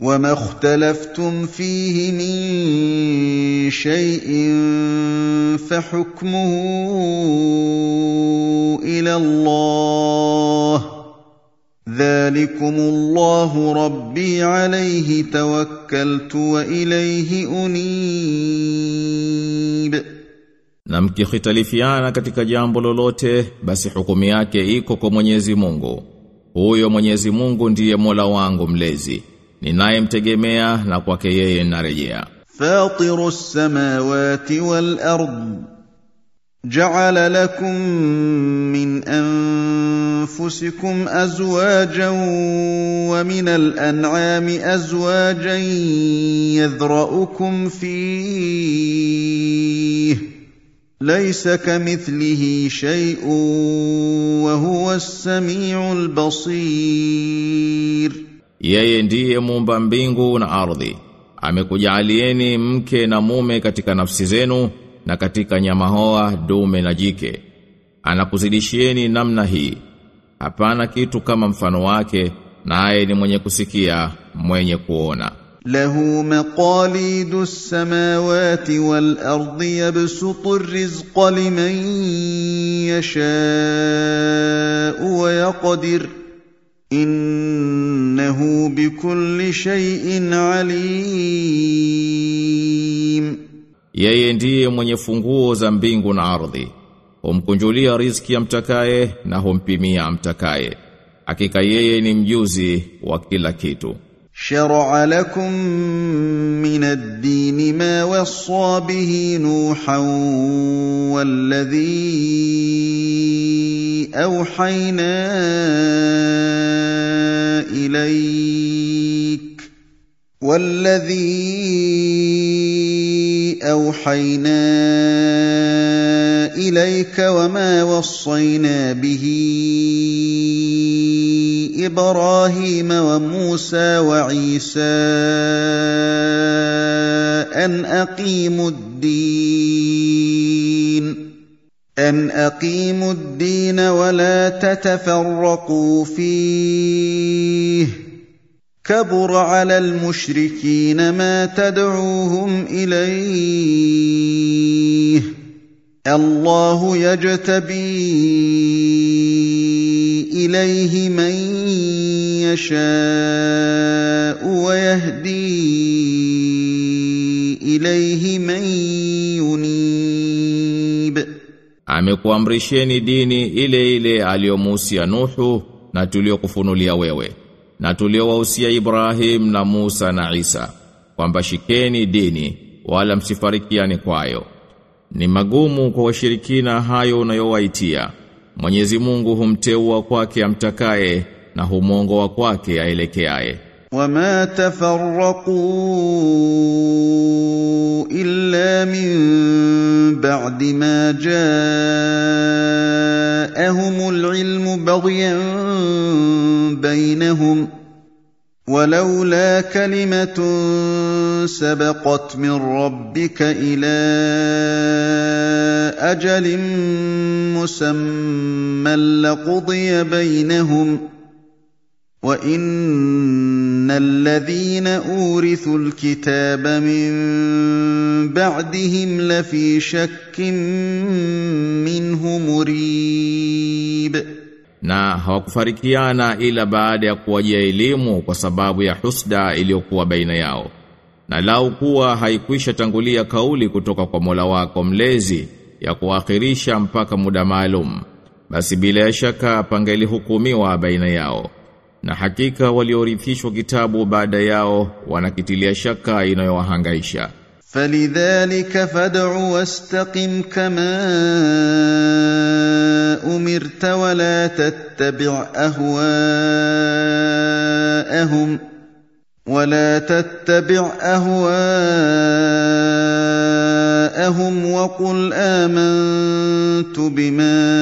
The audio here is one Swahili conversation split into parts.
وما اختلفتم فيه من شيء فحكمه الى الله ذلكم الله ربي عليه توكلت واليه انيب Na mkikhitalifiana katika jambo lolote basi hukumu yake iko kwa Mwenyezi Mungu. Huyo Mwenyezi Mungu ndiye Mola wangu mlezi. Ninayemtegemea na kwake yeye narejea. فاطر السماوات والارض جعل لكم من انفسكم ازواجا ومن الانعام ازواجا يذرأكم فيه ليس كمثله شيء وهو السميع البصير Yeye ndiye muumba mbingu na ardhi. Amekujalieni mke na mume katika nafsi zenu na katika nyama hoa dume na jike. Anakuzidishieni namna hii. Hapana kitu kama mfano wake, naye ni mwenye kusikia, mwenye kuona. له مقاليد السماوات والارض يبسط الرزق لمن يشاء ويقدر انه بكل شيء عليم Yeye ndiye mwenye funguo za mbingu na ardhi. Humkunjulia riziki amtakaye na humpimia amtakaye. Hakika yeye ni mjuzi wa kila kitu. شرع لكم من الدين ما وصى به نوحا والذي أوحينا إليك والذي أوحينا إليك وما وصينا به إبراهيم وموسى وعيسى أن أقيموا الدين أن أقيموا الدين ولا تتفرقوا فيه كبر على المشركين ما تدعوهم إليه. الله يجتبي إليه من يشاء ويهدي إليه من ينيب. Amekuamrisheni dini ile ile aliyomuhusia Nuhu na tuliokufunulia wewe. na tuliowahusia Ibrahim na Musa na Isa kwamba shikeni dini wala msifarikiane kwayo. Ni magumu kwa washirikina hayo unayowaitia. Mwenyezi Mungu humteua kwake amtakaye na humongoa kwake aelekeaye. وما تفرقوا الا من بعد ما جاءهم العلم بغيا بينهم ولولا كلمه سبقت من ربك إلى أجل مسمى لقضي بينهم وان الذين اورثوا الكتاب من بعدهم لفي شك منه مريب Na hawakufarikiana ila baada ya kuwajia elimu kwa sababu ya husda iliyokuwa baina yao. Na lau kuwa haikwisha tangulia kauli kutoka kwa Mola wako mlezi ya kuakhirisha mpaka muda maalum, basi bila shaka pangelihukumiwa baina yao. Na hakika waliorithishwa kitabu baada yao wanakitilia shaka inayowahangaisha. فلذلك فادع واستقم كما امرت ولا تتبع اهواءهم ولا تتبع اهواءهم وقل امنت بما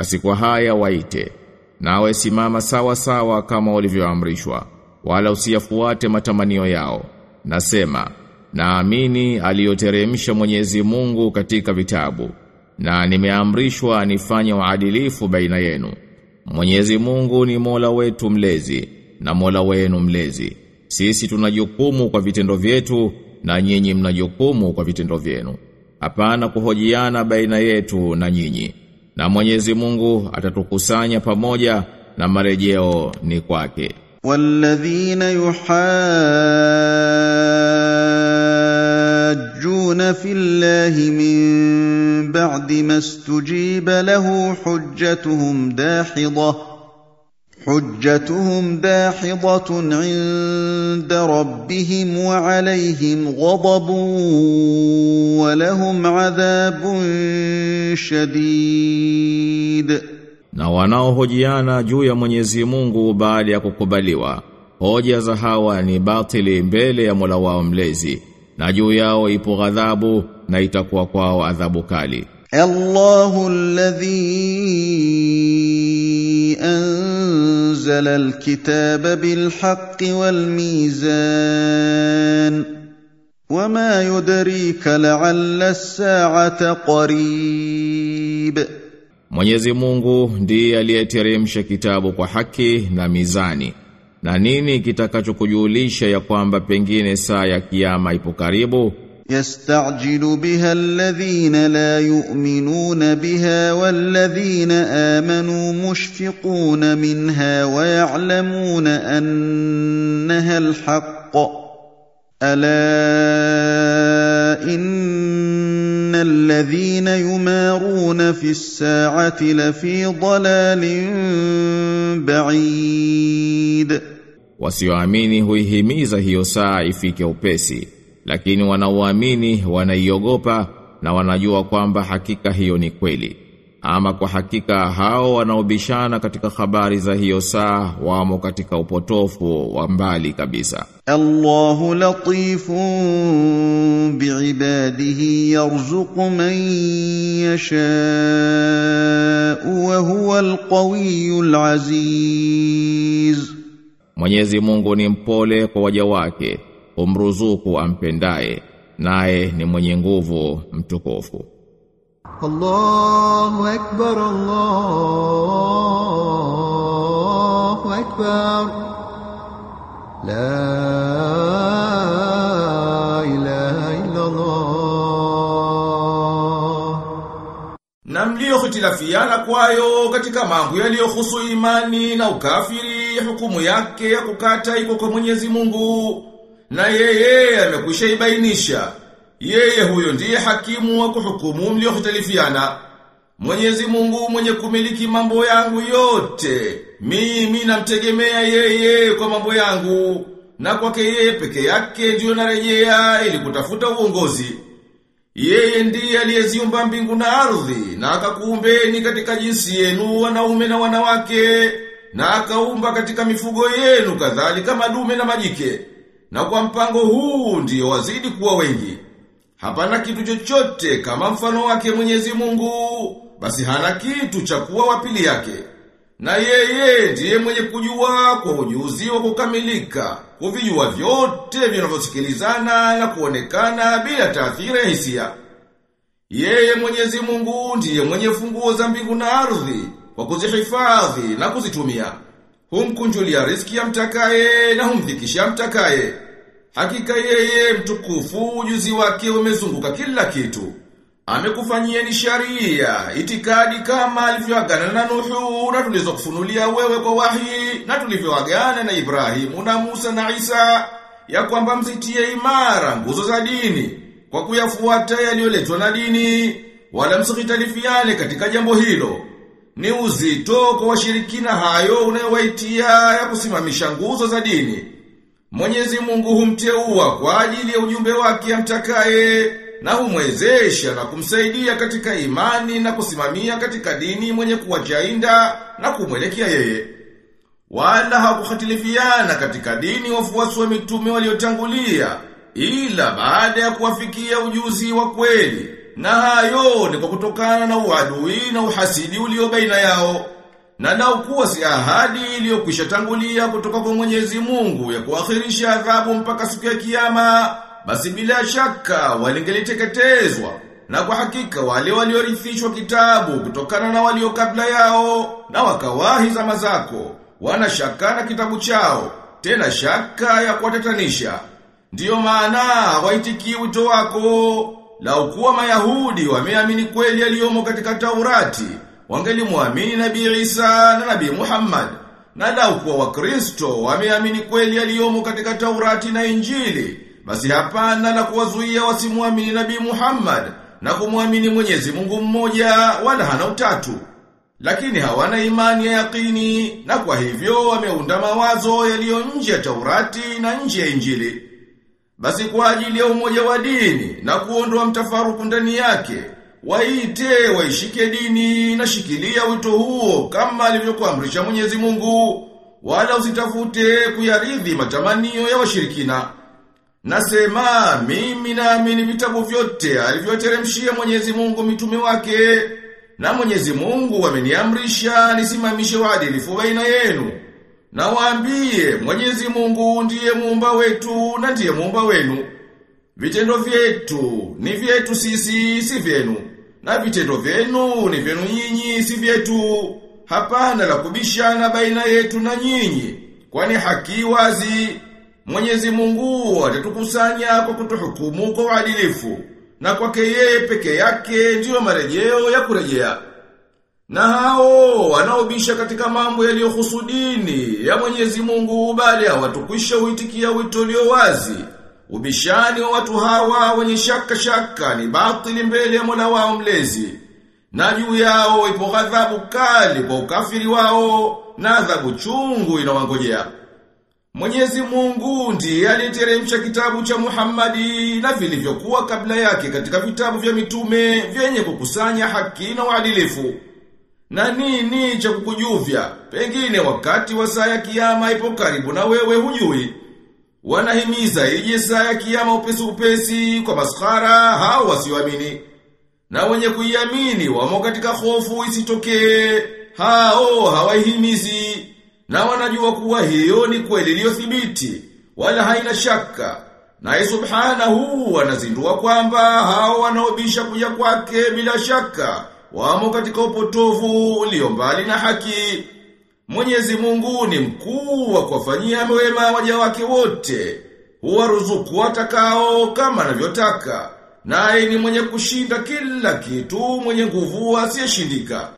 Basi kwa haya waite, nawe simama sawa sawa kama ulivyoamrishwa, wala usiyafuate matamanio yao. Nasema, naamini aliyoteremsha Mwenyezi Mungu katika vitabu, na nimeamrishwa nifanye uadilifu baina yenu. Mwenyezi Mungu ni Mola wetu mlezi na Mola wenu mlezi. Sisi tunajukumu kwa vitendo vyetu na nyinyi mnajukumu kwa vitendo vyenu. Hapana kuhojiana baina yetu na nyinyi na Mwenyezi Mungu atatukusanya pamoja na marejeo ni kwake. Walladhina yuhajjuna fillahi min ba'di mastujiba lahu hujjatuhum dahidah حجتهم داحضه حجتهم داحضه عند ربهم وعليهم غضب ولهم عذاب شديد Na wanaohojiana juu ya Mwenyezi Mungu baada ya kukubaliwa, hoja za hawa ni batili mbele ya Mola wao mlezi, na juu yao ipo ghadhabu na itakuwa kwao adhabu kali. الله الذي انزل الكتاب بالحق والميزان وما يدريك لعل الساعه قريب Mwenyezi Mungu ndiye aliyeteremsha kitabu kwa haki na mizani. Na nini kitakachokujulisha ya kwamba pengine saa ya kiyama ipo karibu? يستعجل بها الذين لا يؤمنون بها والذين آمنوا مشفقون منها ويعلمون أنها الحق. ألا إن الذين يمارون في الساعة لفي ضلال بعيد. Wasioamini huihimiza hiyo saa ifike upesi, lakini wanaoamini wanaiogopa na wanajua kwamba hakika hiyo ni kweli. Ama kwa hakika hao wanaobishana katika habari za hiyo saa wamo katika upotofu wa mbali kabisa. Allahu latifun biibadihi yarzuqu man yasha wa huwa alqawiyul aziz. Mwenyezi Mungu ni mpole kwa waja wake umruzuku ampendaye naye ni mwenye nguvu mtukufu. Allahu akbar Allahu akbar. La ilaha illa Allah Namlio mliohitilafiana kwayo katika mambo yaliyohusu imani na ukafiri hukumu yake ya kukata iko kwa Mwenyezi Mungu. Na yeye amekwisha ibainisha. Yeye huyo ndiye hakimu wa kuhukumu mliohitalifiana. Mwenyezi Mungu mwenye kumiliki mambo yangu yote. Mimi namtegemea yeye kwa mambo yangu. Na kwake yeye peke yake ndiyo narejea ili kutafuta uongozi. Yeye ndiye aliyeziumba mbingu na ardhi na akakuumbeni katika jinsi yenu wanaume na wanawake na akaumba katika mifugo yenu kadhalika madume na majike. Na kwa mpango huu ndiyo wazidi kuwa wengi. Hapana kitu chochote kama mfano wake Mwenyezi Mungu, basi hana kitu cha kuwa wapili yake. Na yeye ndiye mwenye kujua kwa ujuzi wa kukamilika, kuvijua vyote vinavyosikilizana na kuonekana bila taathira hisia. Yeye Mwenyezi Mungu ndiye mwenye funguo za mbingu na ardhi kwa kuzihifadhi na kuzitumia. Humkunjulia riski ya mtakaye na humdhikisha mtakaye. Hakika yeye mtukufu ujuzi wake umezunguka kila kitu. Amekufanyia ni sharia, itikadi kama alivyoagana na Nuhu na tulizokufunulia wewe kwa wahi na tulivyoagana na Ibrahimu na Musa na Isa ya kwamba mzitie imara nguzo za dini kwa kuyafuata yaliyoletwa na dini wala msikitalifiane katika jambo hilo. Ni uzito kwa washirikina hayo unayowaitia ya kusimamisha nguzo za dini. Mwenyezi Mungu humteua kwa ajili ya ujumbe wake amtakaye na humwezesha na kumsaidia katika imani na kusimamia katika dini mwenye kuwajainda na kumwelekea yeye. Wala hakuhatilifiana katika dini wafuasi wa mitume waliotangulia ila baada ya kuwafikia ujuzi wa kweli na hayo ni kwa kutokana na uadui na uhasidi ulio baina yao na na kuwa si ahadi iliyokwisha tangulia kutoka kwa Mwenyezi Mungu ya kuakhirisha adhabu mpaka siku ya kiyama basi bila shaka walingeliteketezwa na kwa hakika wale waliorithishwa kitabu kutokana na walio kabla yao na wakawahi zama zako wana shaka na kitabu chao tena shaka ya kuwatatanisha. Ndiyo maana hawaitikii wito wako lau kuwa mayahudi wameamini kweli yaliyomo katika Taurati wangelimwamini Nabii Isa na Nabii Muhammad. Na lau kuwa wakristo wameamini kweli aliyomo katika Taurati na Injili basi hapana la kuwazuia wasimwamini Nabii Muhammad na kumwamini Mwenyezi Mungu mmoja wala hana utatu. Lakini hawana imani ya yakini na kwa hivyo wameunda mawazo yaliyo nje ya Taurati na nje ya Injili basi kwa ajili ya umoja wa dini na kuondoa mtafaruku ndani yake waite waishike dini na shikilia wito huo kama alivyokuamrisha Mwenyezi Mungu wala usitafute kuyaridhi matamanio ya washirikina. Nasema mimi naamini vitabu vyote alivyoteremshia Mwenyezi Mungu mitume wake na Mwenyezi Mungu ameniamrisha nisimamishe uadilifu baina yenu na waambie Mwenyezi Mungu ndiye muumba wetu na ndiye muumba wenu. Vitendo vyetu ni vyetu sisi si vyenu. Na vitendo vyenu ni vyenu nyinyi si vyetu. Hapana la kubishana baina yetu na nyinyi kwani haki wazi. Mwenyezi Mungu atatukusanya kwa kutuhukumu kwa uadilifu na kwake yeye peke yake ndiyo marejeo ya kurejea. Na hao wanaobisha katika mambo yaliyohusu dini ya Mwenyezi Mungu bali hawatukwisha uitikia wito ulio wazi. Ubishani wa watu hawa wenye shaka shaka ni batili mbele ya Mola wao mlezi. Na juu yao ipo ghadhabu kali kwa ukafiri wao na adhabu chungu inawangojea. Mwenyezi Mungu ndiye aliteremsha kitabu cha Muhammadi na vilivyokuwa kabla yake katika vitabu vya mitume vyenye kukusanya haki na uadilifu. Na nini cha kukujuvya? Pengine wakati wa saa ya kiyama ipo karibu na wewe hujui. Wanahimiza ije saa ya kiyama upesi upesi kwa maskhara hao wasioamini. Na wenye kuiamini wamo katika hofu isitokee. Hao hawaihimizi na wanajua kuwa hiyo ni kweli iliyothibiti wala haina shaka. Naye subhanahu anazindua kwamba hao wanaobisha kuja kwake bila shaka wamo katika upotovu ulio mbali na haki. Mwenyezi Mungu ni mkuu wa kuwafanyia wema waja wake wote. Huwaruzuku watakao kama anavyotaka. Naye ni mwenye kushinda kila kitu, mwenye nguvu asiyeshindika.